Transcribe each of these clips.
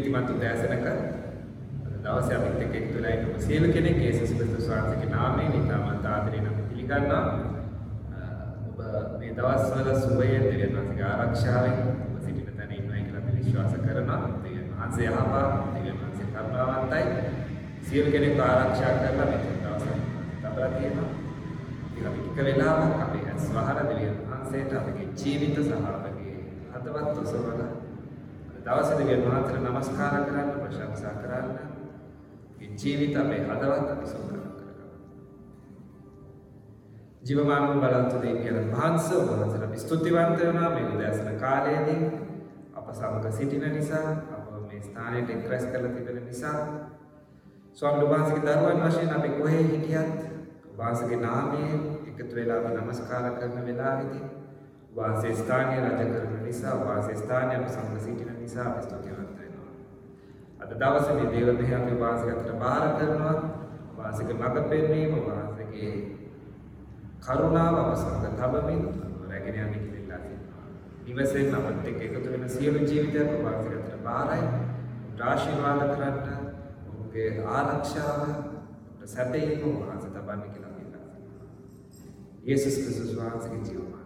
ප්‍රීතිමත් උදෑසනක අද දවසේ අපිත් එක්ක එකතු වෙලා ඉන්න ඔබ සියලු කෙනෙක් යේසුස් ක්‍රිස්තුස් වහන්සේගේ නාමයෙන් ඉතාමත් ආදරයෙන් අපි පිළිගන්නවා. ඔබ මේ දවස්වල සුවයෙන් දෙවියන් වහන්සේගේ ආරක්ෂාවෙන් ඔබ සිටින තැන ඉන්නවා කියලා අපි විශ්වාස කරනවා. දෙවියන් වහන්සේ යහපත්, දෙවියන් වහන්සේ කරුණාවන්තයි. සියලු කෙනෙක්ව ආරක්ෂා කරලා මේ දවසේ තබලා තියෙනවා. ඉතින් අපි ටික වෙලාවක් අපේ ඇස් වහලා දෙවියන් වහන්සේට අපගේ ජීවිත සහ අපගේ හදවත් ඔසවලා දවසට ගෙන්වාතර නමස්කාර කරන්න ප්‍රශංසා කරන්න ජීවිත අපේ හදවත් අපි සූකරන කරගන්න. ජීවමානව බලන්තුදේ කියන මහන්ස ඔබලන්සට අපි ස්තුතිවන්ත වෙනවා මේ උදෑසන කාලයේදී අප සමග සිටින නිසා අප මේ ස්ථානයට එක්රැස් කරලා තිබෙන නිසා ස්වාමීන් වහන්සේගේ දරුවන් වශයෙන් අපි කොහේ හිටියත් වහන්සේගේ නාමයෙන් එකතු වෙලා අපි নমස්කාර කරන වෙලාවේදී වාසයේ ස්ථානීය රජ කරන නිසා වාසයේ ස්ථානීය අප සමග සිටින නිසා අපි ස්තුතිවන්ත වෙනවා. අද දවසේ මේ දේව මෙහි අපි වාසයකට බාර කරනවා. වාසයේ මඟ පෙන්වීම වාසයේ කරුණාව අප සමග තබමින් රැගෙන යන්න කියලා තියෙනවා. නිවසෙන් අපත් එක්ක එකතු වෙන සියලු ජීවිතයන් වාසයකට බාරයි. ආශිර්වාද කරන්න ඔබගේ ආරක්ෂාව සැපයීම වහන්සේ තබන්න කියලා කියනවා. යේසුස් ක්‍රිස්තුස් වහන්සේගේ ජීවමාන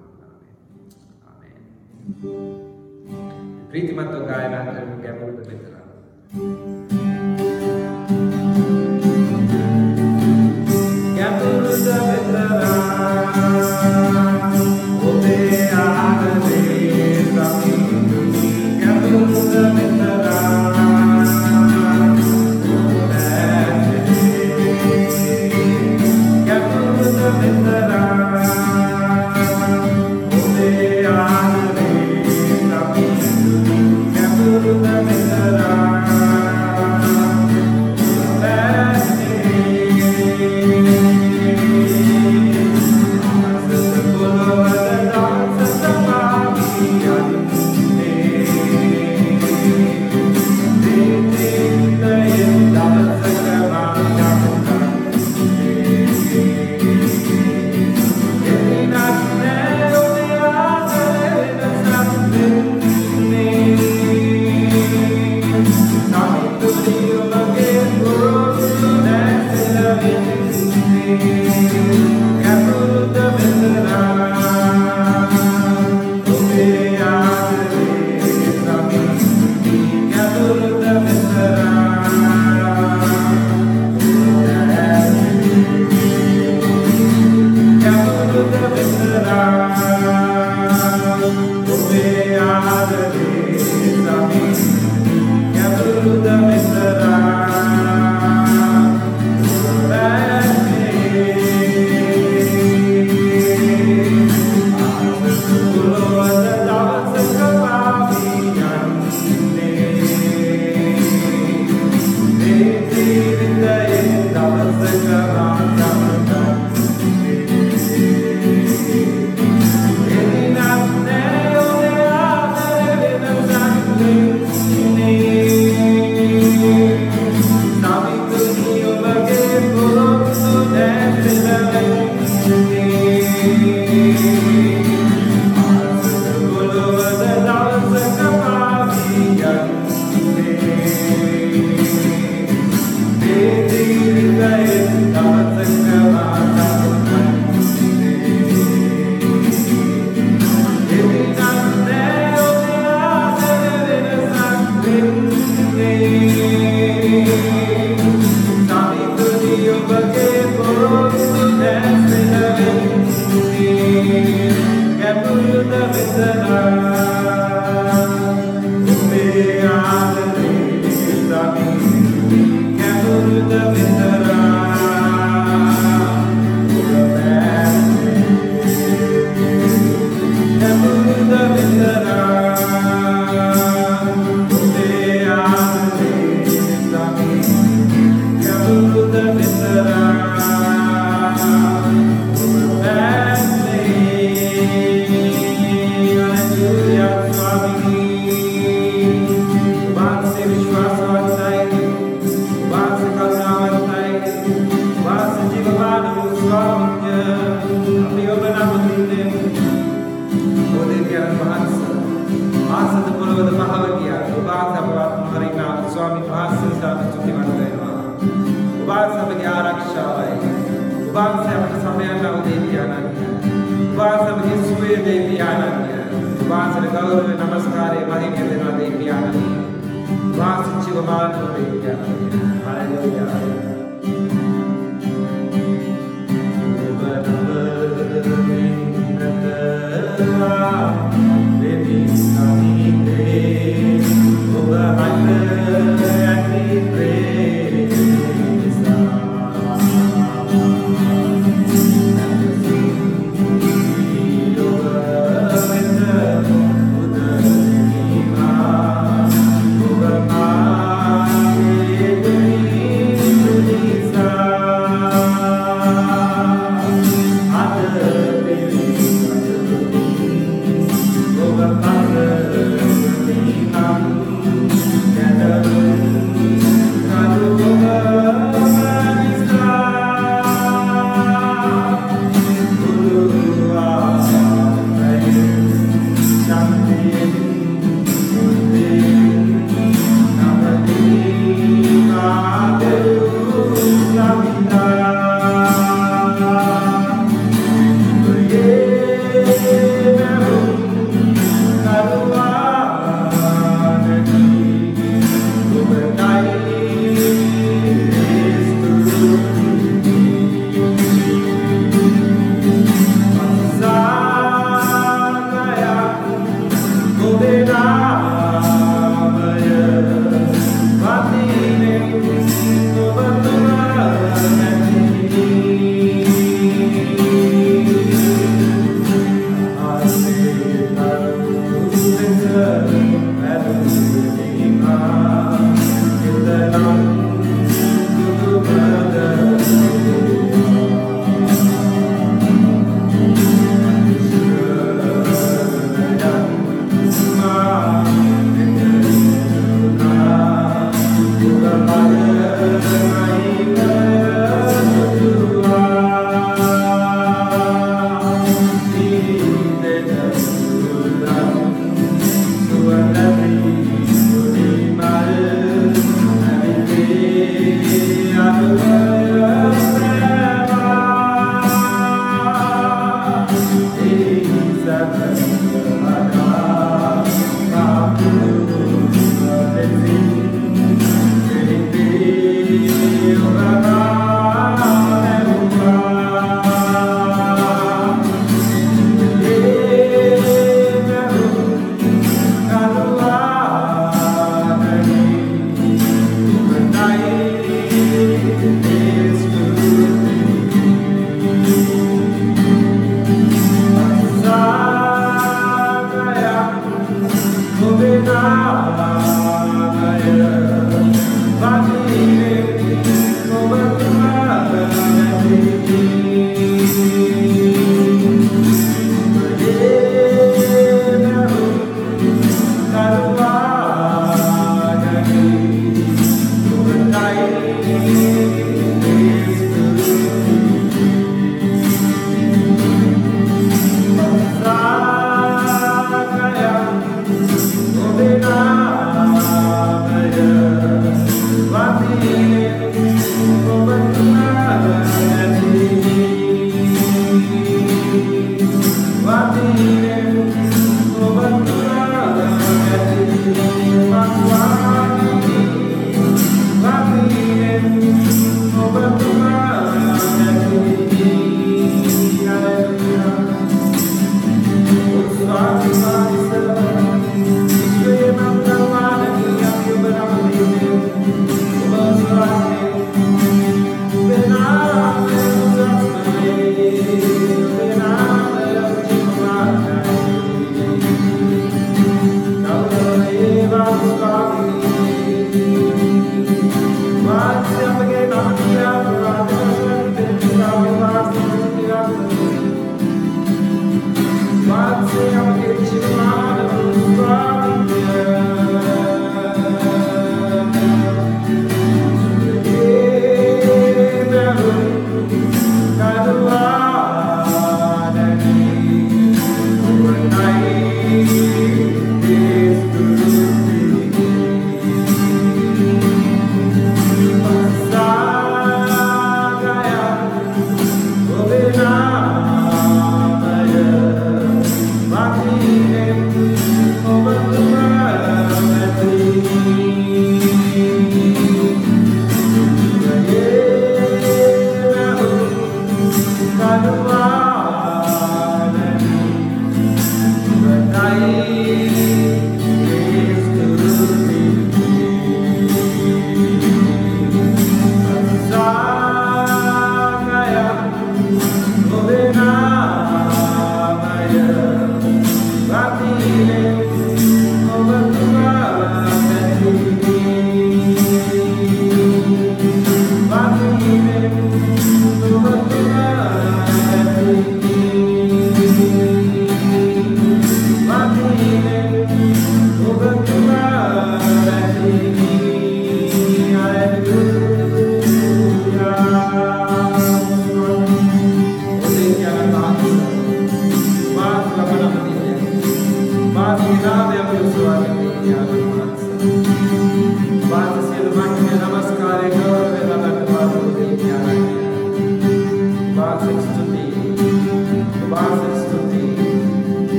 නාමයෙන්. ආමේන්. ප්‍රීතිමත්ව ගායනා කරමු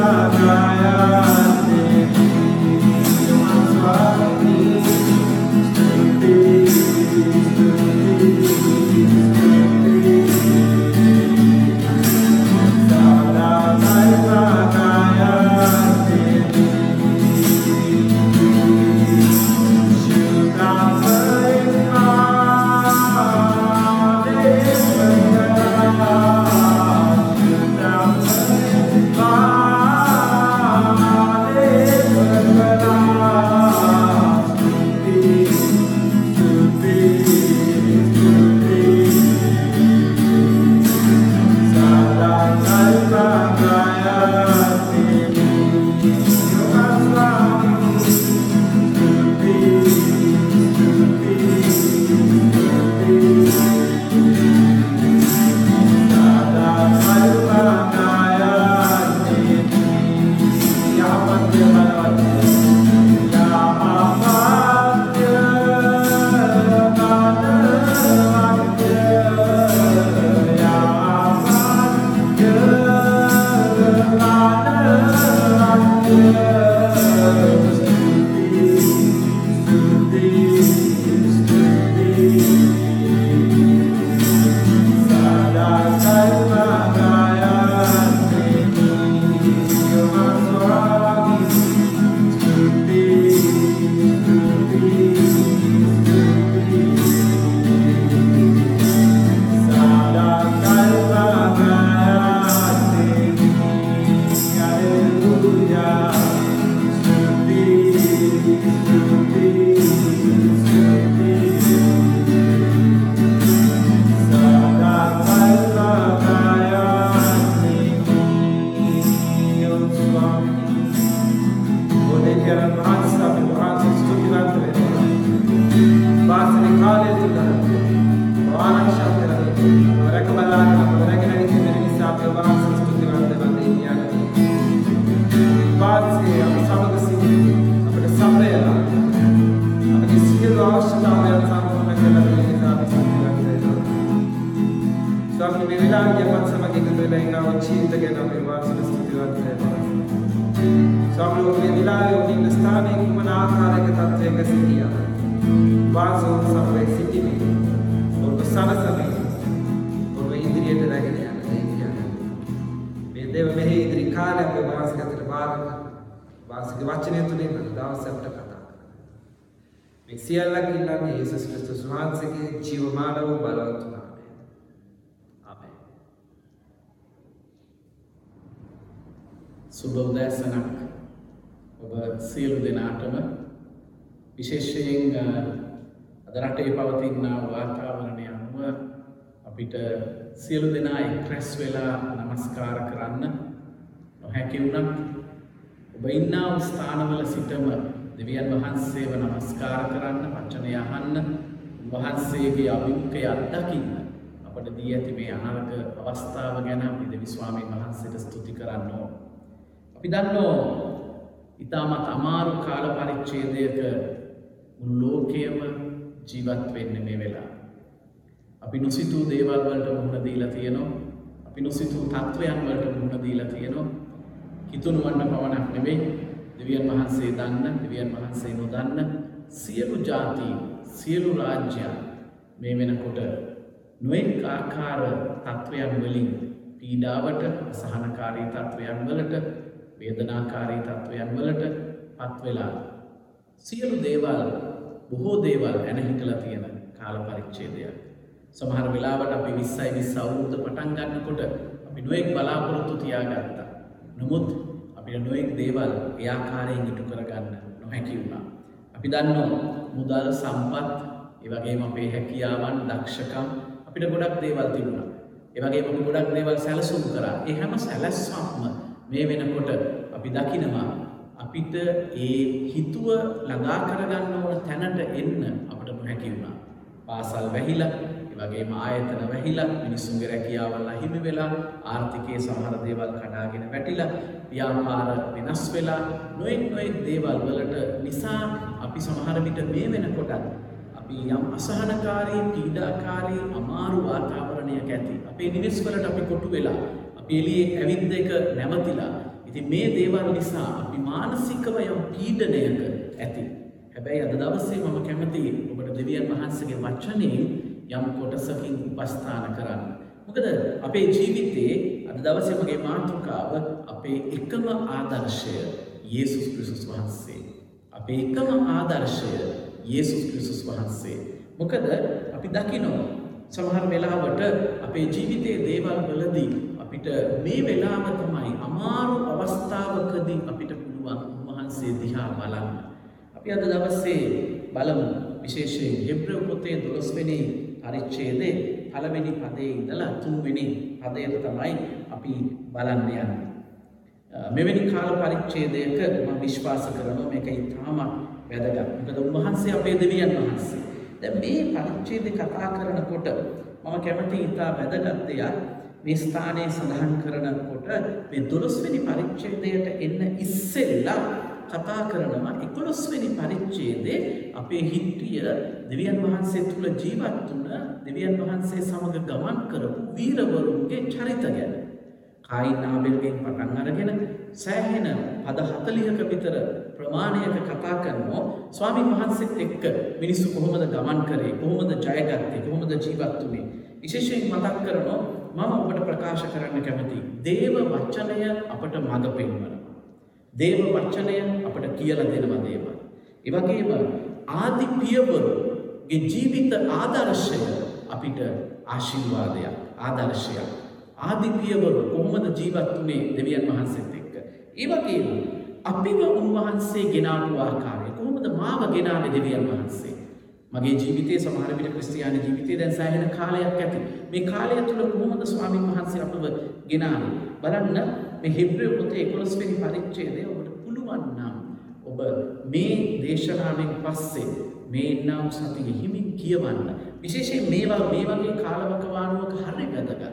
my වහන්සේ ඔබ සමග සිටිනේ. ඔබ සනසමින් ඔබ ඉදිරියට රැගෙන යන දෙවියන්. මේ දේව මෙහි ඉදිරි කාලයක් ඔබ වහන්සේ අතට බාර වහන්සේගේ වචනය තුළින් දවස් අපට කතා කරනවා. මේ සියල්ලක් ඉල්ලන්නේ යේසුස් ක්‍රිස්තුස් වහන්සේගේ ජීවමාන වූ බලවත් නාමයෙන්. ආමෙන්. සුබ උදෑසනක් ඔබ සියලු දෙනාටම විශේෂයෙන් අද රටේ පවතිනා වාතාවරණය අනුව අපිට සියලු දෙනා එක් රැස් වෙලා නමස්කාර කරන්න නොහැකි වුණත් ඔබ ඉන්නා වූ ස්ථානවල සිටම දෙවියන් වහන්සේව නමස්කාර කරන්න වචනය අහන්න වහන්සේගේ අභිමුඛය අත්දකින්න අපට දී ඇති මේ අනර්ග අවස්ථාව ගැන අපි දෙවි ස්වාමීන් වහන්සේට ස්තුති කරන්න ඕන. අපි දන්නෝ ඉතාමත් අමාරු කාල පරිච්ඡේදයක මුළු ලෝකයම ජීවත් වෙන්න මේ වෙලා. අපි නොසිතූ දේවල් වලට මුහුණ දීලා තියෙනවා. අපි නොසිතූ තත්ත්වයන් වලට මුහුණ දීලා තියෙනවා. හිතුණුවන්ට පමණක් නෙවෙයි දෙවියන් වහන්සේ දන්න දෙවියන් වහන්සේ නොදන්න සියලු ජාතීන් සියලු රාජ්‍යයන් මේ වෙනකොට නොයෙක් ආකාර තත්ත්වයන් වලින් පීඩාවට අසහනකාරී තත්ත්වයන් වලට වේදනාකාරී තත්ත්වයන් වලට පත්වෙලා සියලු දේවල් බොහෝ දේවල් ඇන හිටලා තියෙන කාල පරිච්ඡේදයක්. සමහර වෙලාවට අපි 20යි 20 අවුරුද්ද පටන් ගන්නකොට අපි නොයෙක් බලාපොරොත්තු තියාගත්තා. නමුත් අපිට නොයෙක් දේවල් ඒ ආකාරයෙන් ඉටු කරගන්න නොහැකි වුණා. අපි දන්නවා මුදල් සම්පත් ඒ වගේම අපේ හැකියාවන් දක්ෂකම් අපිට ගොඩක් දේවල් තිබුණා. ඒ වගේම අපි ගොඩක් දේවල් සැලසුම් කරා. ඒ හැම සැලැස්මක්ම මේ වෙනකොට අපි දකිනවා අපිට ඒ හිතුව ළඟා කරගන්න ඕන තැනට එන්න අපට නොහැකි වුණා. පාසල් වැහිලා, ඒ වගේම ආයතන වැහිලා, මිනිස්සුන්ගේ රැකියාවල් අහිමි වෙලා, ආර්ථිකයේ සමහර දේවල් කඩාගෙන වැටිලා, ව්‍යාපාර වෙනස් වෙලා, නොයෙක් නොයෙක් දේවල් වලට නිසා අපි සමහර විට මේ වෙනකොටත් අපි යම් අසහනකාරී, පීඩාකාරී, අමාරු වාතාවරණයක ඇති. අපේ නිවෙස් වලට අපි කොටු වෙලා, අපි එළියේ ඇවිත් එක නැවතිලා ඉතින් මේ දේවල් නිසා අපි මානසිකව යම් පීඩනයක ඇති. හැබැයි අද දවසේ මම කැමති ඔබට දෙවියන් වහන්සේගේ වචනේ යම් කොටසකින් උපස්ථාන කරන්න. මොකද අපේ ජීවිතයේ අද දවසේ මගේ මාතෘකාව අපේ එකම ආදර්ශය යේසුස් ක්‍රිස්තුස් වහන්සේ. අපේ එකම ආදර්ශය යේසුස් ක්‍රිස්තුස් වහන්සේ. මොකද අපි දකිනවා සමහර වෙලාවට අපේ ජීවිතයේ දේවල් වලදී අපිට මේ වෙලාව තමයි අමාරු අවස්ථාවකදී අපිට පුළුවන් උන්වහන්සේ දිහා බලන්න. අපි අද දවසේ බලමු විශේෂයෙන් හෙබ්‍රව පොතේ 12 වෙනි පරිච්ඡේදයේ පළවෙනි පදයේ ඉඳලා තුන්වෙනි පදයට තමයි අපි බලන්න යන්නේ. මෙවැනි කාල පරිච්ඡේදයක මම විශ්වාස කරනවා මේක ඉතාමත් වැදගත්. මොකද උන්වහන්සේ අපේ දෙවියන් වහන්සේ. දැන් මේ පරිච්ඡේදය කතා කරනකොට මම කැමති ඉතා වැදගත් දෙයක් මේ ස්ථානයේ සඳහන් කරනකොට මේ 12 වෙනි පරිච්ඡේදයට එන්න ඉස්සෙල්ලා කතා කරනවා 11 වෙනි පරිච්ඡේදයේ අපේ හිටිය දෙවියන් වහන්සේ තුල ජීවත් වුණ දෙවියන් වහන්සේ සමග ගමන් කරපු වීරවරුන්ගේ චරිත ගැන. කායින් ආබෙල්ගෙන් පටන් අරගෙන සෑහෙන පද 40ක විතර ප්‍රමාණයක කතා කරනවා. ස්වාමීන් වහන්සේත් එක්ක මිනිස්සු කොහොමද ගමන් කරේ? කොහොමද ජයගත්තේ? කොහොමද ජීවත් වුනේ? විශේෂයෙන් මතක් කරනවා මම ඔබට ප්‍රකාශ කරන්න කැමති දේව වචනය අපට මඟ පෙන්වනවා දේව වචනය අපට කියලා දෙනවා දේවල් ඒ වගේම ආදි පියවරුගේ ජීවිත ආදර්ශය අපිට ආශිර්වාදයක් ආදර්ශයක්. ආදි පියවරු කොහොමද ජීවත් වුනේ දෙවියන් වහන්සේත් එක්ක? ඒ වගේම අපිව උන්වහන්සේ ගෙනාවු ආකාරය කොහොමද මාව ගෙනාවේ දෙවියන් වහන්සේ? මගේ ජීවිතයේ සමහර විට ක්‍රිස්තියානි ජීවිතයේ දැන් සෑහෙන කාලයක් ඇති. මේ කාලය තුල කොහොමද ස්වාමීන් වහන්සේ අපව ගෙනාවේ? බලන්න මේ හෙබ්‍රෙව පොතේ 11 වෙනි පරිච්ඡේදය ඔබට පුළුවන් නම් ඔබ මේ දේශනාවෙන් පස්සේ මේ නම් සතිය හිමින් කියවන්න. විශේෂයෙන් මේවා මේ වගේ කාලවකවානුවක හරි වැදගත්.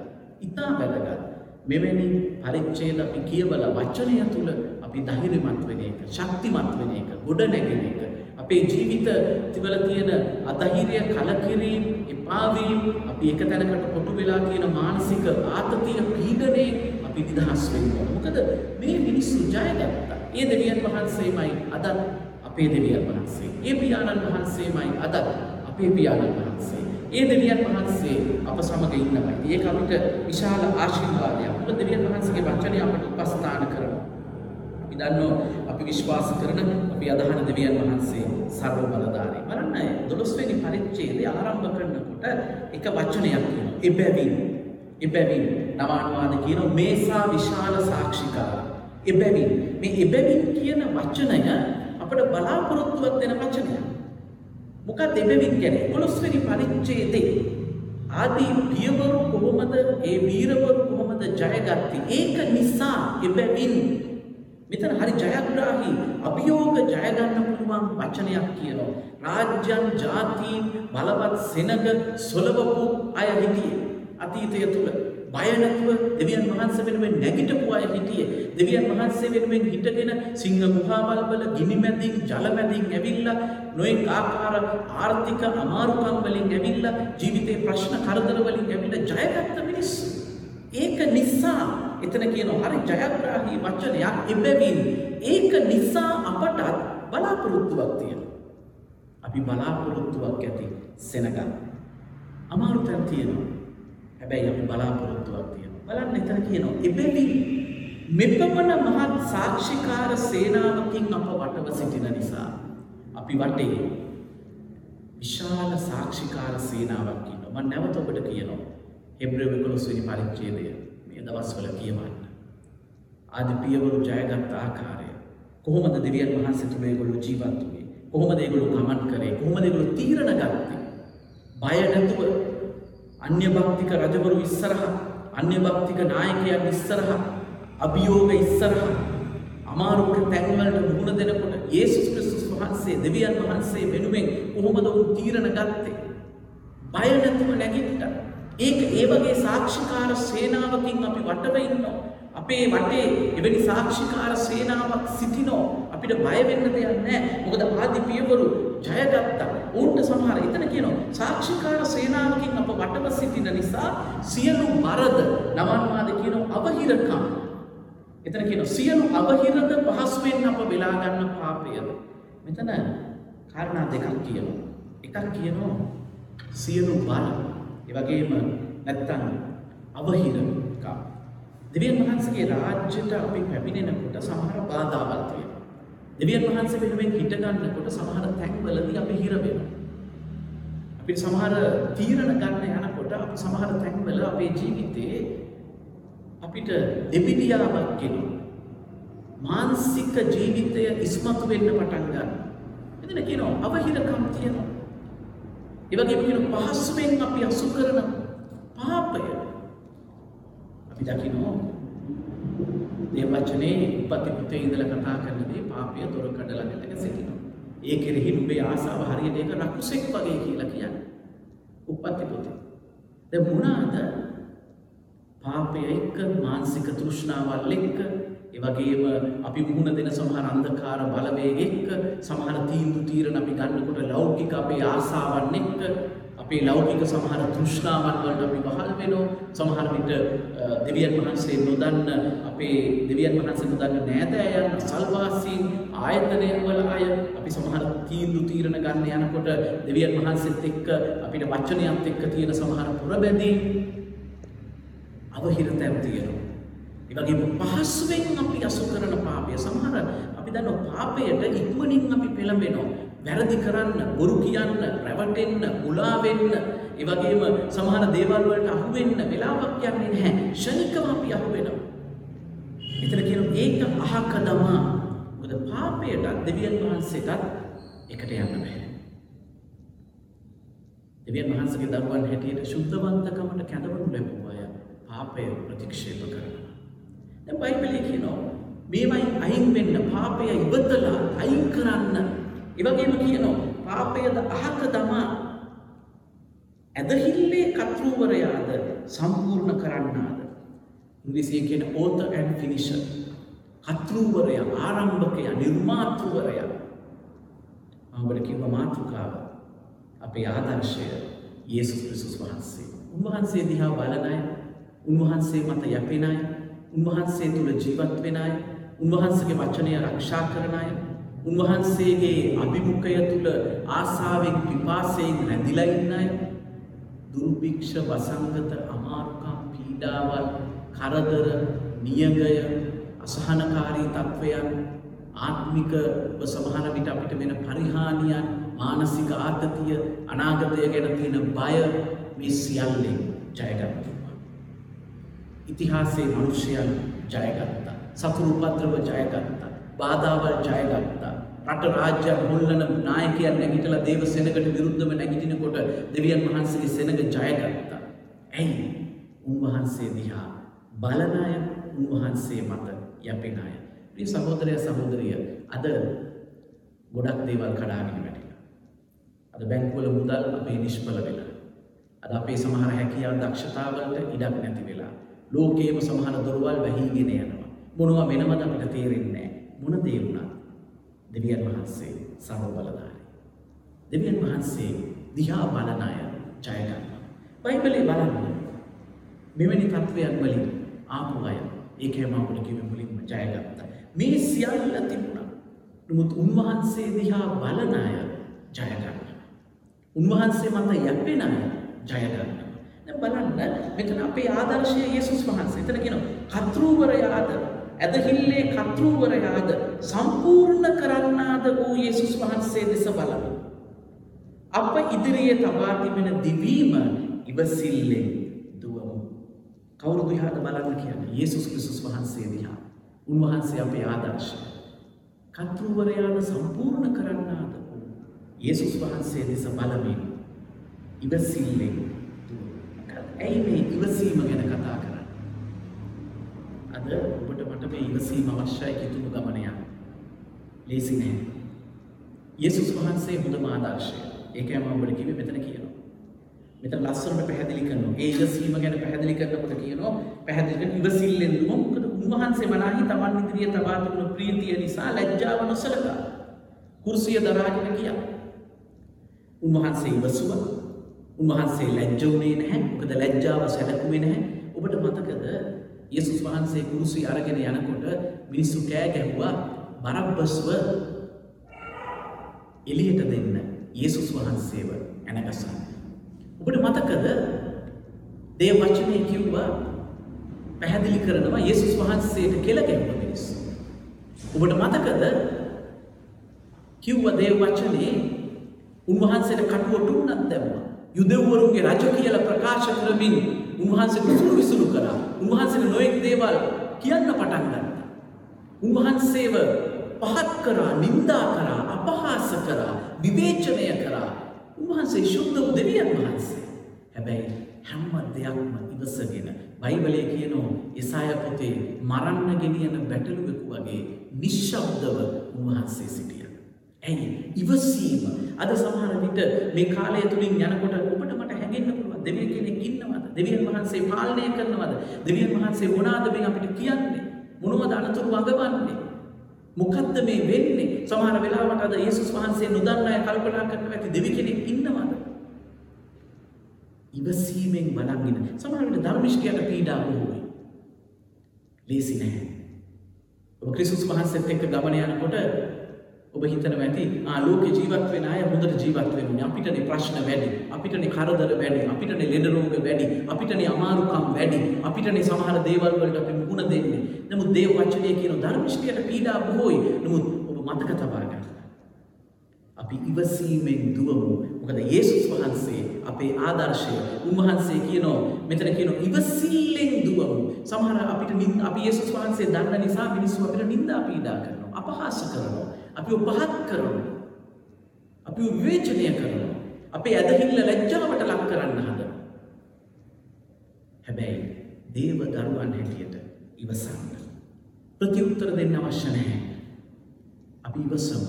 ඉතා වැදගත්. මෙවැනි පරිච්ඡේද අපි කියවලා වචනය තුල අපි ධෛර්යමත් වෙන එක, ශක්තිමත් වෙන එක, ගොඩ නැගෙන එක අපේ ජීවිත තිබල තියෙන අධෛර්ය කලකිරීම එපාවීම් අපි එක තැනකට කොටු වෙලා තියෙන මානසික ආතතිය පීඩනය අපි නිදහස් වෙන්න ඕන. මොකද මේ මිනිස්සු ජයගත්තා. ඒ දෙවියන් වහන්සේමයි අදත් අපේ දෙවියන් වහන්සේ. ඒ පියාණන් වහන්සේමයි අදත් අපේ පියාණන් වහන්සේ. ඒ දෙවියන් වහන්සේ අප සමග ඉන්නවා. ඒක අපිට විශාල ආශිර්වාදයක්. මොකද දෙවියන් වහන්සේගේ වචනය අපට උපස්ථාන කරනවා. අපි දන්නවා අපි විශ්වාස කරන අපි අදහන දෙවියන් වහන්සේ සර්ව බලධාරී. බලන්න 12 වෙනි පරිච්ඡේදය ආරම්භ කරනකොට එක වචනයක් කියනවා. එබැවින් එබැවින් නවානුවාද කියනවා මේසා විශාල සාක්ෂිකාර. එබැවින් මේ එබැවින් කියන වචනය අපට බලාපොරොත්තුවක් දෙන වචනයක්. මොකක්ද එබැවින් කියන්නේ 11 වෙනි පරිච්ඡේදේ ආදී පියවරු කොහොමද ඒ වීරවරු කොහොමද ජයගත්තේ? ඒක නිසා එබැවින් මෙතන හරි ජයග්‍රාහී අභියෝග ජය ගන්න පුළුවන් වචනයක් කියනවා. රාජ්‍යයන්, ජාතීන්, බලවත් සෙනග සොලවපු අය හිටියේ. අතීතය තුල බය නැතුව දෙවියන් වහන්සේ වෙනුවෙන් නැගිටපු අය හිටියේ. දෙවියන් වහන්සේ වෙනුවෙන් හිටගෙන සිංහ ගුහාවල් වල ගිනි මැදින්, ජල මැදින් ඇවිල්ලා නොයෙක් ආකාර ආර්ථික අමාරුකම් වලින් ඇවිල්ලා ජීවිතේ ප්‍රශ්න කරදර වලින් ඇවිල්ලා ජයගත්ත මිනිස්සු. ඒක නිසා එතන කියනවා හරි ජයග්‍රාහී වචනයක් එබැවින් ඒක නිසා අපටත් බලාපොරොත්තුවක් තියෙනවා. අපි බලාපොරොත්තුවක් ඇති සෙනග. අමාරු තැන් තියෙනවා. හැබැයි අපි බලාපොරොත්තුවක් තියෙනවා. බලන්න එතන කියනවා එබැවින් මෙපමණ මහත් සාක්ෂිකාර සේනාවකින් අප වටව සිටින නිසා අපි වටේ විශාල සාක්ෂිකාර සේනාවක් ඉන්නවා. මම නැවත ඔබට කියනවා හෙබ්‍රේව 11 වෙනි පරිච්ඡේදය මේ දවස්වල කියවන්න. ආදි පියවරු ජයගත් ආකාරය කොහොමද දෙවියන් වහන්සේ තුල ඒගොල්ලෝ ජීවත් වුනේ? කොහොමද ඒගොල්ලෝ ගමන් කරේ? කොහොමද ඒගොල්ලෝ තීරණ ගත්තේ? බය නැතුව අන්‍ය භක්තික රජවරු ඉස්සරහා, අන්‍ය භක්තික නායකයන් ඉස්සරහා, අභියෝග ඉස්සරහා අමාරු තැන්වලට මුහුණ දෙනකොට යේසුස් ක්‍රිස්තුස් වහන්සේ දෙවියන් වහන්සේ වෙනුවෙන් කොහොමද උන් තීරණ ගත්තේ? බය නැතුව නැගිට්ටා. ඒක ඒ වගේ සාක්ෂිකාර සේනාවකින් අපි වටව ඉන්නවා. අපේ වටේ එවැනි සාක්ෂිකාර සේනාවක් සිටිනෝ අපිට බය වෙන්න දෙයක් නැහැ. මොකද ආදි පියවරු ජයගත්තා. උන්ට සමහර එතන කියනවා සාක්ෂිකාර සේනාවකින් අප වටව සිටින නිසා සියලු වරද නවන්වාද කියනවා අවහිරකම්. එතන කියනවා සියලු අවහිරද පහසුවෙන් අප වෙලා ගන්න පාපයද. මෙතන කාරණා දෙකක් කියනවා. එකක් කියනවා සියලු බල ඒ වගේම නැත්තම් අවහිරකම්. දෙවියන් වහන්සේගේ රාජ්‍යයට අපි පැමිණෙනකොට සමහර බාධාවල් තියෙනවා. දෙවියන් වහන්සේ වෙනුවෙන් හිට ගන්නකොට සමහර තැන්වලදී අපි හිර වෙනවා. අපි සමහර තීරණ ගන්න යනකොට අපි සමහර තැන්වල අපේ ජීවිතේ අපිට දෙපිඩියාවක් එනවා. මානසික ජීවිතය ඉස්මතු වෙන්න පටන් ගන්නවා. එතන කියනවා අවහිරකම් තියෙනවා. ඒ වගේම කියනවා පහසුවෙන් අපි අසු කරන පාපය අපි දකිනවා ඒ වචනේ උපති පුතේ ඉඳලා කතා කරන දේ පාපය දොර කඩලා නැටක සිටිනවා. ඒ කෙරෙහි නුඹේ ආසාව හරියට ඒක රකුසෙක් වගේ කියලා කියන්නේ. උපති පුතේ. දැන් මොනවාද පාපය එක්ක මානසික තෘෂ්ණාවල් එක්ක ඒ වගේම අපි මුහුණ දෙන සමහර අන්ධකාර බලවේග එක්ක සමහර තීන්දුව තීරණ අපි ගන්නකොට ලෞකික අපේ ආසාවන් එක්ක අපේ ලෞකික සමහර තෘෂ්ණාවන් වලට අපි වහල් වෙනවා සමහර විට දෙවියන් වහන්සේ නොදන්න අපේ දෙවියන් වහන්සේ නොදන්න නෑදෑයන් අසල්වාසීන් ආයතනයන් වල අය අපි සමහර තීන්දුව තීරණ ගන්න යනකොට දෙවියන් වහන්සේත් එක්ක අපිට වචනයත් එක්ක තියෙන සමහර පුරබැඳීම් අවහිරතැම් තියෙනවා. ඒ වගේම පහසුවෙන් අපි අසු කරන පාපය සමහර අපි දන්නවා පාපයට ඉක්මනින් අපි පෙළඹෙනවා. වැරදි කරන්න, බොරු කියන්න, රැවටෙන්න, මුලා වෙන්න, ඒ වගේම සමහර දේවල් වලට අහු වෙන්න වෙලාවක් යන්නේ නැහැ. ෂණිකව අපි අහු වෙනවා. එතන කියනවා ඒක අහක දමා. මොකද පාපයට දෙවියන් වහන්සේටත් එකට යන්න බෑ. දෙවියන් වහන්සේගේ දරුවන් හැටියට සුද්ධවන්තකමට කැඳවනු ලැබුව අය පාපය ප්‍රතික්ෂේප කරනවා. දැන් බයිබලයේ කියනවා මේවයි අයින් වෙන්න පාපය ඉවතලා අයින් කරන්න. ඒ වගේම කියනවා පාපයද අහක දමා ඇදහිල්ලේ කතෘවරයාද සම්පූර්ණ කරන්නාද. ඉංග්‍රීසියෙන් කියන author and finisher. කතෘවරයා ආරම්භකයා නිර්මාතෘවරයා. මම ඔබට කිව්ව මාතෘකාව අපේ ආදර්ශය යේසුස් ක්‍රිස්තුස් වහන්සේ. උන්වහන්සේ දිහා බලන අය, උන්වහන්සේ මත යැපෙන අය, උන්වහන්සේ තුළ ජීවත් වෙන අය, උන්වහන්සේගේ වචනය ආරක්ෂා කරන අය, උන්වහන්සේගේ අභිමුඛය තුළ ආසාවෙන් පිපාසයෙන් රැඳිලා ඉන්න අය, දුර්භික්ෂ වසංගත අමාරුකම් පීඩාවල් කරදර නියගය අසහනකාරී තත්ත්වයන් ආත්මික සමහන විට අපිට වෙන පරිහානියන් මානසික ආතතිය අනාගතය ගැන තියෙන බය මේ සියල්ලෙන් ජයගත්තුවා. ඉතිහාසේ මනුෂ්‍යයන් ජයගත්තා. සතුරු උපද්‍රව ජයගත්තා. බාධාවල් ජයගත්තා. රට රාජ්‍යයක් හොල්ලන නායකයන් නැගිටලා දේව සෙනගට විරුද්ධව නැගිටිනකොට දෙවියන් වහන්සේගේ සෙනග ජයගත්තා. ඇයි? උන්වහන්සේ දිහා බලන අය උන්වහන්සේ මත යැපෙන අය. ප්‍රිය සහෝදරය සහෝදරිය අද ගොඩක් දේවල් කඩාගෙන වැටිලා. අද බැංකුවල මුදල් අපේ නිෂ්ඵල වෙලා. අද අපේ සමහර හැකියාව දක්ෂතාවලට ඉඩක් නැති වෙලා. ලෝකයේම සමහර දොරවල් වැහිගෙන යනවා. මොනවා වෙනවද අපිට තේරෙන්නේ නැහැ. මොන දේ වුණත් දෙවියන් වහන්සේ සර්ව බලධාරී. දෙවියන් වහන්සේ දිහා බලන අය ජය ගන්නවා. බයිබලේ බලන්න. මෙවැනි තත්ත්වයන් වලින් ආපු අය ඒකේ මම ඔබට කිව්වේ මුලින්ම ජයගත්තා. මේ සියල්ල තිබුණා. නමුත් උන්වහන්සේ දිහා බලන අය ජය ගන්නවා. උන්වහන්සේ මත යැපෙන අය ජය ගන්නවා. දැන් බලන්න මෙතන අපේ ආදර්ශය යේසුස් වහන්සේ. එතන කියනවා කතෘවරයාද ඇදහිල්ලේ කතෘවරයාද සම්පූර්ණ කරන්නාද වූ යේසුස් වහන්සේ දෙස බලන. අප ඉදිරියේ තබා තිබෙන දිවීම ඉවසිල්ලෙන් දුවමු. කවුරු දිහාද බලන්න කියන්නේ? යේසුස් ක්‍රිස්තුස් වහන්සේ දිහා. උන්වහන්සේ අපේ ආදර්ශය. කතෘවරයාද සම්පූර්ණ කරන්නාද වූ යේසුස් වහන්සේ දෙස බලමින් ඉවසිල්ලෙන් දුවමු. ඇයි මේ ඉවසීම ගැන කතා කරන්නේ? අද ඔබට මට මේ ඉවසීම අවශ්‍යයි කිතුණු ගමන යන්න. ලේසි නෑ. යේසුස් වහන්සේ හොඳම ආදර්ශය. ඒකයි මම ඔබට කිව්වේ මෙතන කියනවා. මෙතන ලස්සනට පැහැදිලි කරනවා. ඒ ඉවසීම ගැන පැහැදිලි කරනකොට කියනවා පැහැදිලි කරන ඉවසිල්ලෙන් දුම මොකද උන්වහන්සේ මනාහි තමන් ඉදිරියේ තබා තිබුණු ප්‍රීතිය නිසා ලැජ්ජාව නොසලකා. කුර්සිය දරාගෙන ගියා. උන්වහන්සේ ඉවසුවා. උන්වහන්සේ ලැජ්ජ වුණේ නැහැ. මොකද ලැජ්ජාව සැලකුවේ නැහැ. ඔබට මතකද යේසුස් වහන්සේ කුරුසි අරගෙන යනකොට මිනිස්සු කෑ ගැහුවා බරබ්බස්ව එළියට දෙන්න යේසුස් වහන්සේව ඇනගසන්න. ඔබට මතකද දේව වචනේ කිව්වා පැහැදිලි කරනවා යේසුස් වහන්සේට කෙල ගැහුව මිනිස්සු. ඔබට මතකද කිව්ව දේව වචනේ උන්වහන්සේට කටුව ටුන්නක් දැම්මා. යුදෙව්වරුන්ගේ රජ කියලා ප්‍රකාශ කරමින් උන්වහන්සේ විසුරු විසුරු කරා. උන්වහන්සේට නොයෙක් දේවල් කියන්න පටන් ගත්තා. උන්වහන්සේව පහත් කරා, නින්දා කරා, අපහාස කරා, විවේචනය කරා. උන්වහන්සේ ශුද්ධ වූ දෙවියන් වහන්සේ. හැබැයි හැම දෙයක්ම ඉවසගෙන බයිබලයේ කියනවා යසාය පොතේ මරන්න ගෙනියන බැටළුවෙකු වගේ නිශ්ශබ්දව උන්වහන්සේ සිටියා. ඇයි? ඉවසීම. අද සමහර විට මේ කාලය තුළින් යනකොට ඔබට මට හැඟෙන්න පුළුවන්. දෙවියන් කෙනෙක් ඉන්නවද? දෙවියන් වහන්සේ පාලනය කරනවද? දෙවියන් වහන්සේ මොනවාද මේ අපිට කියන්නේ? මොනවද අනතුරු වගවන්නේ මොකද්ද මේ වෙන්නේ? සමහර වෙලාවට අද යේසුස් වහන්සේ නොදන්න අය කල්පනා කරනවා ඇති දෙවි කෙනෙක් ඉන්නවද? ඉවසීමෙන් බලන්ගෙන සමහර විට ධර්මිෂ්කයට පීඩා බොහෝ වෙයි ලේසි නැහැ ඔබ ක්‍රිස්තුස් වහන්සේත් එක්ක ගමන යනකොට ඔබ හිතනවා ඇති ආ ලෝකේ ජීවත් වෙන අය හොඳට ජීවත් වෙන්නේ. අපිටනේ ප්‍රශ්න වැඩි. අපිටනේ කරදර වැඩි. අපිටනේ ලෙඩ රෝග වැඩි. අපිටනේ අමාරුකම් වැඩි. අපිටනේ සමහර දේවල් වලට අපි මුහුණ දෙන්නේ. නමුත් දේව වචනය කියන ධර්මිෂ්ඨයට පීඩා බොහෝයි. නමුත් ඔබ මතක තබා ගන්න. අපි ඉවසීමෙන් දුවමු. මොකද යේසුස් වහන්සේ අපේ ආදර්ශය. උන්වහන්සේ කියනවා මෙතන කියනවා ඉවසිල්ලෙන් දුවමු. සමහර අපිට නින්ද අපි යේසුස් වහන්සේ දන්න නිසා මිනිස්සු අපිට නින්දා පීඩා කරනවා. අපහාස කරනවා අපි පහත් කරනවා. අපි විවේචනය කරනවා. අපේ ඇදහිල්ල ලැජ්ජාවට ලක් කරන්න හදනවා. හැබැයි දේව දරුවන් හැටියට ඉවසන්න. ප්‍රතිඋත්තර දෙන්න අවශ්‍ය නැහැ. අපි ඉවසමු.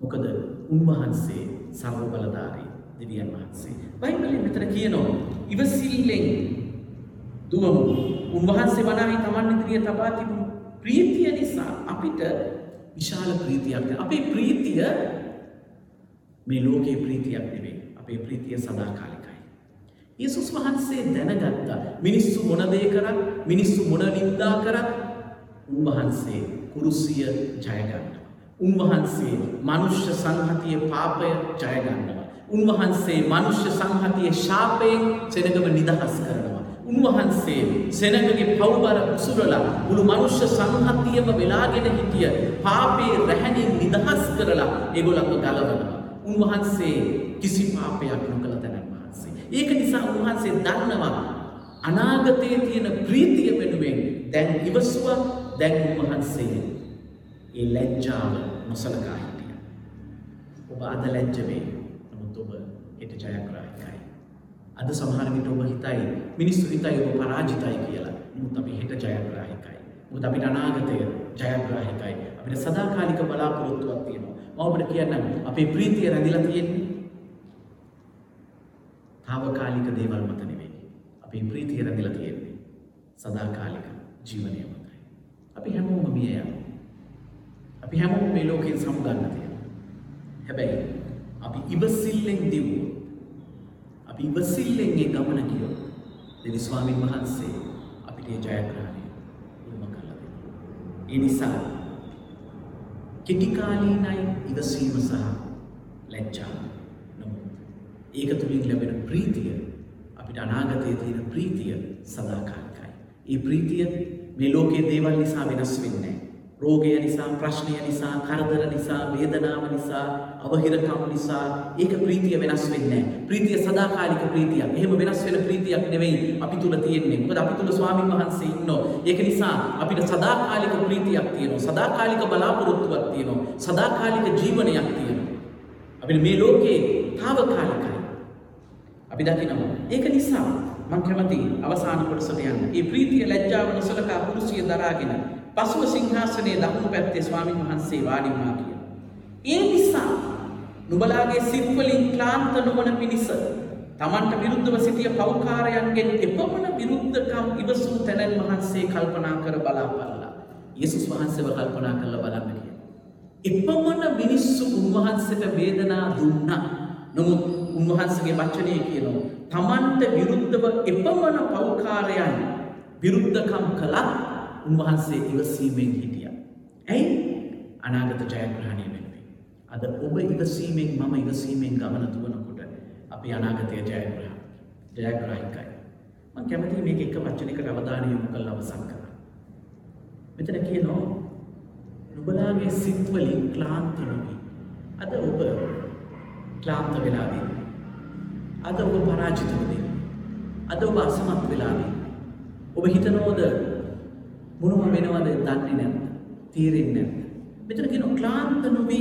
මොකද උන්වහන්සේ සර්ව බලධාරී දෙවියන් වහන්සේ. බයිබලයේ මෙතන කියනවා ඉවසිල්ලෙන් දුවමු. උන්වහන්සේ වනාහි තමන් ඉදිරියේ තබා තිබුණු ප්‍රීතිය නිසා අපිට විශාල ප්‍රීතියක් අපේ ප්‍රීතිය මේ ලෝකයේ ප්‍රීතියක් නෙවෙයි අපේ ප්‍රීතිය සදාකාලිකයි යේසුස් වහන්සේ දැනගත්තා මිනිස්සු මොන දේ කරත් මිනිස්සු මොන නින්දා කරත් උන්වහන්සේ කුරුසිය ජය ගන්නවා. උන්වහන්සේ මනුෂ්‍ය සංහතිය පාපය ජය ගන්නවා. උන්වහන්සේ මනුෂ්‍ය සංහතියේ ශාපයෙන් සෙනගම නිදහස් කරනවා. උන්වහන්සේ සෙනගගේ පව්බර උසුරලා මුළු මනුෂ්‍ය සංහතියම වෙලාගෙන හිටිය පාපේ රැහැනින් නිදහස් කරලා ඒගොල්ලන්ව ගලවනවා. උන්වහන්සේ කිසි පාපයක් නොකළ තැනන් වහන්සේ. ඒක නිසා උන්වහන්සේ දන්නවා අනාගතයේ තියෙන ප්‍රීතිය වෙනුවෙන් දැන් ඉවසුවා දැන් උන්වහන්සේ ඒ ලැජ්ජාව නොසලකා හිටිය. ඔබ අද ලැජ්ජ වේ. නමුත් ඔබ හෙට ජයග්‍රාහකයි. අද සමහර විට ඔබ හිතයි මිනිස්සු හිතයි ඔබ පරාජිතයි කියලා. නමුත් අපි හෙට ජයග්‍රාහකයි. මොකද අපිට අනාගතය ජයග්‍රාහකයි. අපිට සදාකාලික බලාපොරොත්තුවක් තියෙනවා. මම ඔබට කියන්නම් අපේ ප්‍රීතිය රැඳිලා තියෙන්නේ తాවකාලික දේවල් මත නෙවෙයි. අපේ ප්‍රීතිය රැඳිලා තියෙන්නේ සදාකාලික ජීවනය මතයි. අපි හැමෝම මිය යනවා. අපි හැමෝම මේ ලෝකයෙන් සමුගන්න තියෙනවා. හැබැයි අපි ඉවසිල්ලෙන් දිව්වොත් අපි ඉවසිල්ලෙන් ඒ ගමන ගියොත් දෙවි ස්වාමින් වහන්සේ අපිට ඒ ජයග්‍රහණය උරුම කරලා දෙනවා. ඒ නිසා කෙටිකාලීනයි ඉවසීම සහ ලැජ්ජාව. නමුත් ඒක තුළින් ලැබෙන ප්‍රීතිය අපිට අනාගතයේ තියෙන ප්‍රීතිය සදාකාලිකයි. ඒ ප්‍රීතිය මේ ලෝකයේ දේවල් නිසා වෙනස් වෙන්නේ නැහැ. රෝගය නිසා, ප්‍රශ්නය නිසා, කරදර නිසා, වේදනාව නිසා, අවහිරකම් නිසා ඒක ප්‍රීතිය වෙනස් වෙන්නේ නැහැ. ප්‍රීතිය සදාකාලික ප්‍රීතියක්. එහෙම වෙනස් වෙන ප්‍රීතියක් නෙවෙයි අපි තුල තියෙන්නේ. මොකද අපි තුල ස්වාමින් වහන්සේ ඉන්නවා. ඒක නිසා අපිට සදාකාලික ප්‍රීතියක් තියෙනවා. සදාකාලික බලාපොරොත්තුවක් තියෙනවා. සදාකාලික ජීවනයක් තියෙනවා. අපිට මේ ලෝකේ తాවකාලිකයි. අපි දකිනවා. ඒක නිසා මං කැමති අවසාන කොටසට යන්න. මේ ප්‍රීතිය ලැජ්ජාව නොසලකා කුරුසිය දරාගෙන පසුව සිංහාසනයේ දකුණු පැත්තේ ස්වාමීන් වහන්සේ වාඩි වුණා කියලා. ඒ නිසා නුඹලාගේ සිත්වලින් ක්ලාන්ත නොවන පිණිස තමන්ට විරුද්ධව සිටිය පෞකාරයන්ගෙන් එපමණ විරුද්ධකම් ඉවසූ තැනැන් වහන්සේ කල්පනා කර බලාපල්ලා. යේසුස් වහන්සේව කල්පනා කරලා බලන්න කියලා. එපමණ මිනිස්සු උන්වහන්සේට වේදනා දුන්නා. නමුත් උන්වහන්සේගේ වචනය කියනවා තමන්ට විරුද්ධව එපමණ පෞකාරයන් විරුද්ධකම් කළත් උන්වහන්සේ ඉවසීමෙන් හිටිය. ඇයි අනාගත ජයග්‍රහණය වෙනුවෙන්. අද ඔබ ඉවසීමෙන් මම ඉවසීමෙන් ගමන දුවනකොට අපි අනාගතය ජයග්‍රහ ජයග්‍රහිකයි. මං කැමති මේක එක වචනයකට අවධානය යොමු කරලා අවසන් කරන්න. මෙතන කියනවා නුඹලාගේ සිත්වලින් ක්ලාන්ත නොවි. අද ඔබ ක්ලාන්ත වෙලා වෙන්නේ. අද ඔබ පරාජිත වෙන්නේ. අද ඔබ අසමත් වෙලා වෙන්නේ. ඔබ හිතනවද මොනව වෙනවද දන්නේ නැද්ද? තීරෙන්නේ නැද්ද? මෙතන කියන ක්ලාන්ත නොවි.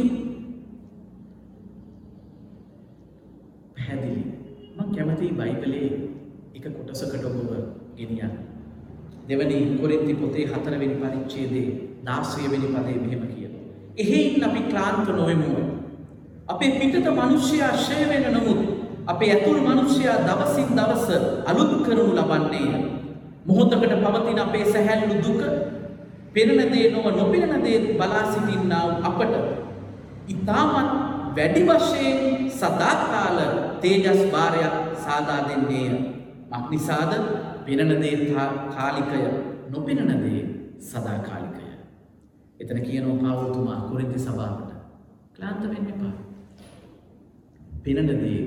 පැහැදිලි. මම කැමතියි බයිබලයේ එක කොටසකට ඔබව ගෙනියන්න. දෙවනි කොරින්ති පොතේ 4 වෙනි පරිච්ඡේදයේ 16 වෙනි පදයේ මෙහෙම කියනවා. එහෙයින් අපි ක්ලාන්ත නොවෙමු. අපේ පිටත මිනිසයා ෂය වෙන නමුත් අපේ ඇතුළු මිනිසයා දවසින් දවස අලුත් කරනු ලබන්නේය. මොහොතකට පවතින අපේ සැහැල්ලු දුක පෙනෙන දේ නොව නොපෙනෙන දේ බලා සිටින්නා වූ අපට ඊටමත් වැඩි වශයෙන් සදාකාල තේජස් භාරයක් සාදා දෙන්නේය. මක්නිසාද පෙනෙන දේ කාලිකය නොපෙනෙන දේ සදාකාලිකය. එතන කියනවා පාවුතුමා කොරින්ති සභාවට ක්ලාන්ත වෙන්න එපා. පෙනෙන දේ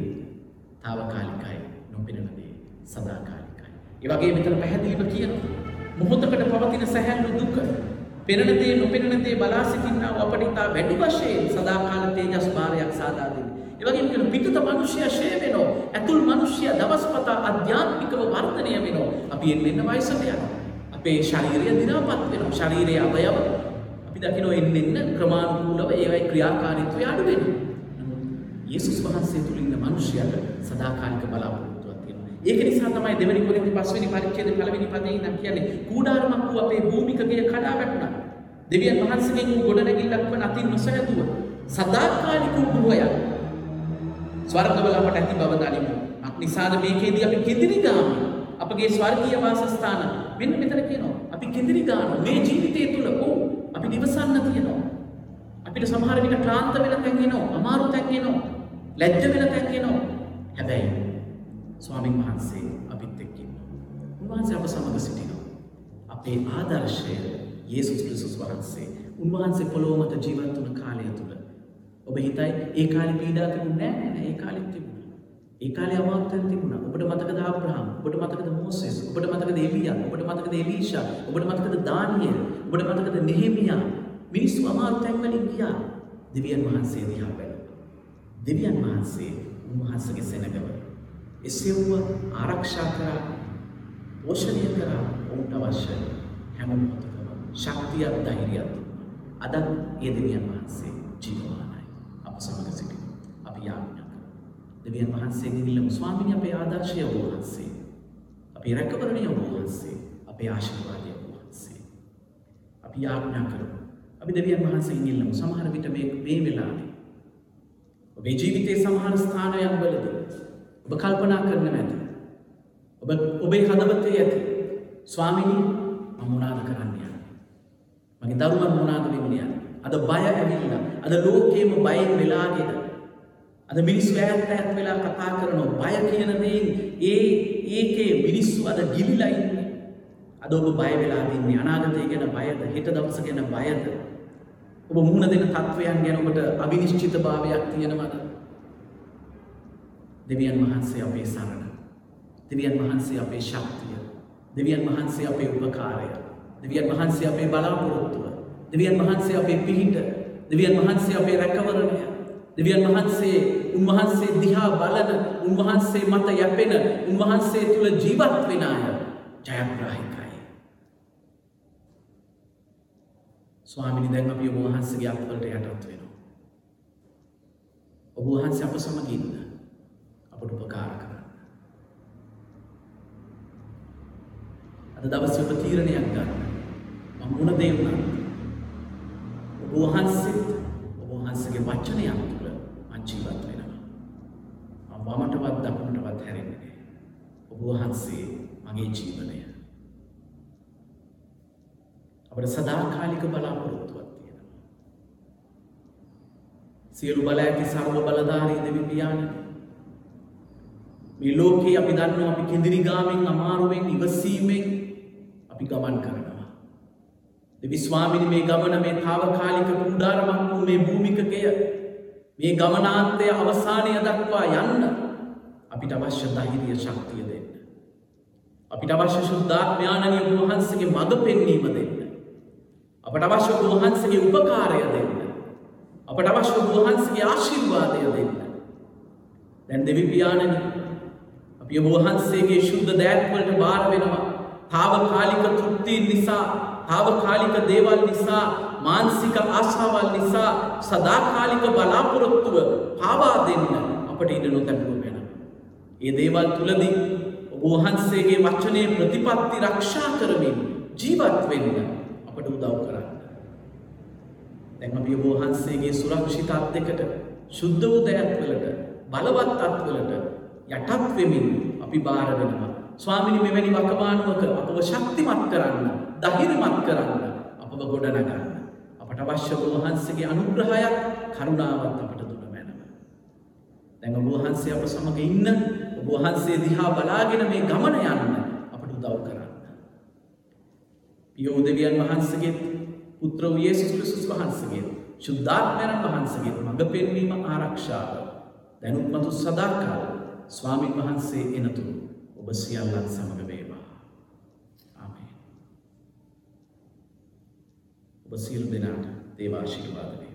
తాවකාලිකයි නොපෙනෙන දේ සදාකාලිකයි. ඒ වගේ මෙතන පැහැදිලිව කියනවා මොහොතකට පවතින සැහැල්ලු දුක පෙනෙන දේ නොපෙනෙන දේ බලා සිටින්නා වූ අපට ඉතා වැඩි වශයෙන් සදාකාල තේජස් භාරයක් සාදා දෙන්නේ. ඒ වගේම කියන පිටත මිනිසයා ෂේ වෙනවා. ඇතුල් මිනිසයා දවස්පතා අධ්‍යාත්මිකව වර්ධනය වෙනවා. අපි එන්න එන්න වයසට යනවා. අපේ ශරීරය දි รา පත් වෙනවා. ශරීරයේ අවයව අපි දකිනවා එන්න එන්න ක්‍රමානුකූලව ඒවයි ක්‍රියාකාරීත්වය අඩු වෙනවා. නමුත් යේසුස් වහන්සේ තුල ඉන්න මිනිසයාට සදාකාලික බලාපොරොත්තුවක් තියෙනවා. ඒක නිසා තමයි දෙවෙනි කොරින්ති පස්වෙනි පරිච්ඡේදයේ පළවෙනි පදේ ඉඳන් කියන්නේ කූඩාරමක් වූ අපේ භූමිකගේ කඩා වැටුණා. දෙවියන් වහන්සේගෙන් වූ ගොඩනැගිල්ලක් වන අතින් නොසැලදුව සදාකාලික ගෘහයක් ස්වර්ගවල අපට ඇති බව දනිමු. අක් නිසාද මේකේදී අපි කෙදිරි ගාමු. අපගේ ස්වර්ගීය වාසස්ථාන මෙන්න මෙතන කියනවා. අපි කෙදිරි ගාමු. මේ ජීවිතය තුල ඔව් අපි නිවසන්න තියෙනවා. අපිට සමහර විට ක්ලාන්ත වෙන තැන් එනවා, අමාරු තැන් එනවා, ලැජ්ජ වෙන තැන් එනවා. හැබැයි ස්වාමින් වහන්සේ අපිත් එක්කින්න. උන්වහන්සේ අප සමඟ සිටිනවා. අපේ ආදර්ශය යේසුස් ක්‍රිස්තුස් වහන්සේ. උන්වහන්සේ පොළොව මත ජීවත් වුණ කාලය තුළ. ඔබ හිතයි ඒ කාලේ පීඩා තිබුණේ නැහැ නෑ ඒ කාලෙත් තිබුණා. ඒ කාලේ අමාත්‍යයන් තිබුණා. ඔබට මතකද ආබ්‍රහම්? ඔබට මතකද මෝසෙස්? ඔබට මතකද එලියා? ඔබට මතකද එලීෂා? ඔබට මතකද දානියෙල්? ඔබට මතකද නෙහෙමියා? මිනිස්සු අමාත්‍යයන් වලින් ගියා. දෙවියන් වහන්සේ දිහා බැලුවා. දෙවියන් වහන්සේ උන්වහන්සේගේ සෙනගව එසෙව්ව ආරක්ෂා කරා පෝෂණය කරා ඔවුන්ට අවශ්‍ය හැම මොහොතකම ශක්තියක් ධෛර්යයක් දුන්නා. අදත් ඒ දෙවියන් වහන්සේ ජීවමානයි. අප සමග සිටිනවා. අපි යාඥා කරමු. දෙවියන් වහන්සේගෙන් ඉල්ලමු ස්වාමීනි අපේ ආදර්ශය ඔබ වහන්සේ. අපේ රැකවරණය ඔබ වහන්සේ. අපේ ආශිර්වාදය ඔබ වහන්සේ. අපි යාඥා කරමු. අපි දෙවියන් වහන්සේගෙන් ඉල්ලමු සමහර විට මේ මේ වෙලාවේ ඔබේ ජීවිතයේ සමහර ස්ථානයන් වලදී ඔබ කල්පනා කරන නැති. ඔබ ඔබේ හදවතේ ඇති ස්වාමිනී මම මොනාද කරන්න යන්නේ? මගේ දරුවන් මොනාද වෙන්න යන්නේ? අද බය ඇවිල්ලා අද ලෝකේම බයෙන් වෙලාගෙන අද මිනිස්සු ඈත් ඈත් වෙලා කතා කරනවා බය කියන දේෙන් ඒ ඒකේ මිනිස්සු අද ගිලිලා ඉන්නේ. අද ඔබ බය වෙලා ඉන්නේ අනාගතය ගැන බයද? හෙට දවස ගැන බයද? ඔබ මුහුණ දෙන තත්වයන් ගැන ඔබට අවිනිශ්චිතභාවයක් තියෙනවද? දෙවියන් වහන්සේ අපේ සරණ. දෙවියන් වහන්සේ අපේ ශක්තිය. දෙවියන් වහන්සේ අපේ උපකාරය. දෙවියන් වහන්සේ අපේ බලාපොරොත්තුව. දෙවියන් වහන්සේ අපේ පිහිට. දෙවියන් වහන්සේ අපේ රැකවරණය. දෙවියන් වහන්සේ උන්වහන්සේ දිහා බලන උන්වහන්සේ මත යැපෙන උන්වහන්සේ තුළ ජීවත් වෙන අය ජයග්‍රාහිකයි. ස්වාමිනි දැන් අපි ඔබ වහන්සේගේ අත්වලට යටත් වෙනවා. ඔබ වහන්සේ අප සමග ඉන්න අපට උපකාර කරන්න. අද දවසේ ඔබ තීරණයක් ගන්න. මම මුණ දෙන්නම්. ඔබ වහන්සේත් ඔබ වහන්සේගේ වචනයන් තුළ මං ජීවත් වෙනවා. මම වමටවත් දකුණටවත් හැරෙන්නේ නැහැ. ඔබ වහන්සේ මගේ ජීවනය. අපට සදාකාලික බලාපොරොත්තුවක් තියෙනවා. සියලු බල ඇති සර්ව බලධාරී දෙවි පියාණනි මේ ලෝකේ අපි දන්නවා අපි කෙඳිරි ගාමින් අමාරුවෙන් ඉවසීමෙන් අපි ගමන් කරනවා. දෙවි ස්වාමිනි මේ ගමන මේ తాවකාලික කුඩාරමක් වූ මේ භූමිකකය මේ ගමනාන්තය අවසානය දක්වා යන්න අපිට අවශ්‍ය ධෛර්ය ශක්තිය දෙන්න. අපිට අවශ්‍ය ශුද්ධාත්මයාණනි වහන්සේගේ මඟ පෙන්වීම දෙන්න. අපට අවශ්‍ය වහන්සේගේ උපකාරය දෙන්න. අපට අවශ්‍ය වහන්සේගේ ආශිර්වාදය දෙන්න. දැන් දෙවි පියාණනි අපි ඔබ වහන්සේගේ ශුද්ධ දෑත්වලට බාර වෙනවා. తాවකාලික තෘප්තීන් නිසා, తాවකාලික දේවල් නිසා, මානසික ආශාවල් නිසා සදාකාලික බලාපොරොත්තුව පාවා දෙන්න අපට ඉඩ නොතැබුව වෙනවා. ඒ දේවල් තුලදී ඔබ වහන්සේගේ වචනේ ප්‍රතිපත්ති රක්ෂා කරමින් ජීවත් වෙන්න අපට උදව් කරන්න. දැන් අපි ඔබ වහන්සේගේ සුරක්ෂිත අත් දෙකට ශුද්ධ වූ දෑත්වලට බලවත් අත්වලට යටත් වෙමින් අපි බාර වෙනවා. ස්වාමිනි මෙවැනි වකවානුවක අපව ශක්තිමත් කරන්න, ධෛර්යමත් කරන්න, අපව ගොඩනගන්න. අපට අවශ්‍ය ඔබ වහන්සේගේ අනුග්‍රහයක්, කරුණාවක් අපට දුන මැනව. දැන් ඔබ වහන්සේ අප සමග ඉන්න, ඔබ වහන්සේ දිහා බලාගෙන මේ ගමන යන්න අපට උදව් කරන්න. පියෝ දෙවියන් වහන්සේගේ පුත්‍ර වූ යේසුස් ක්‍රිස්තුස් වහන්සේගේ ශුද්ධාත්මයන් වහන්සේගේ මඟ පෙන්වීම ආරක්ෂාව දැනුත් මතු සදාකාල ස්වාමින් වහන්සේ එනතුරු ඔබ සියල්ලන් සමග වේවා. ආමේන්. ඔබ සියලු දෙනාට දේව ආශිර්වාද වේ.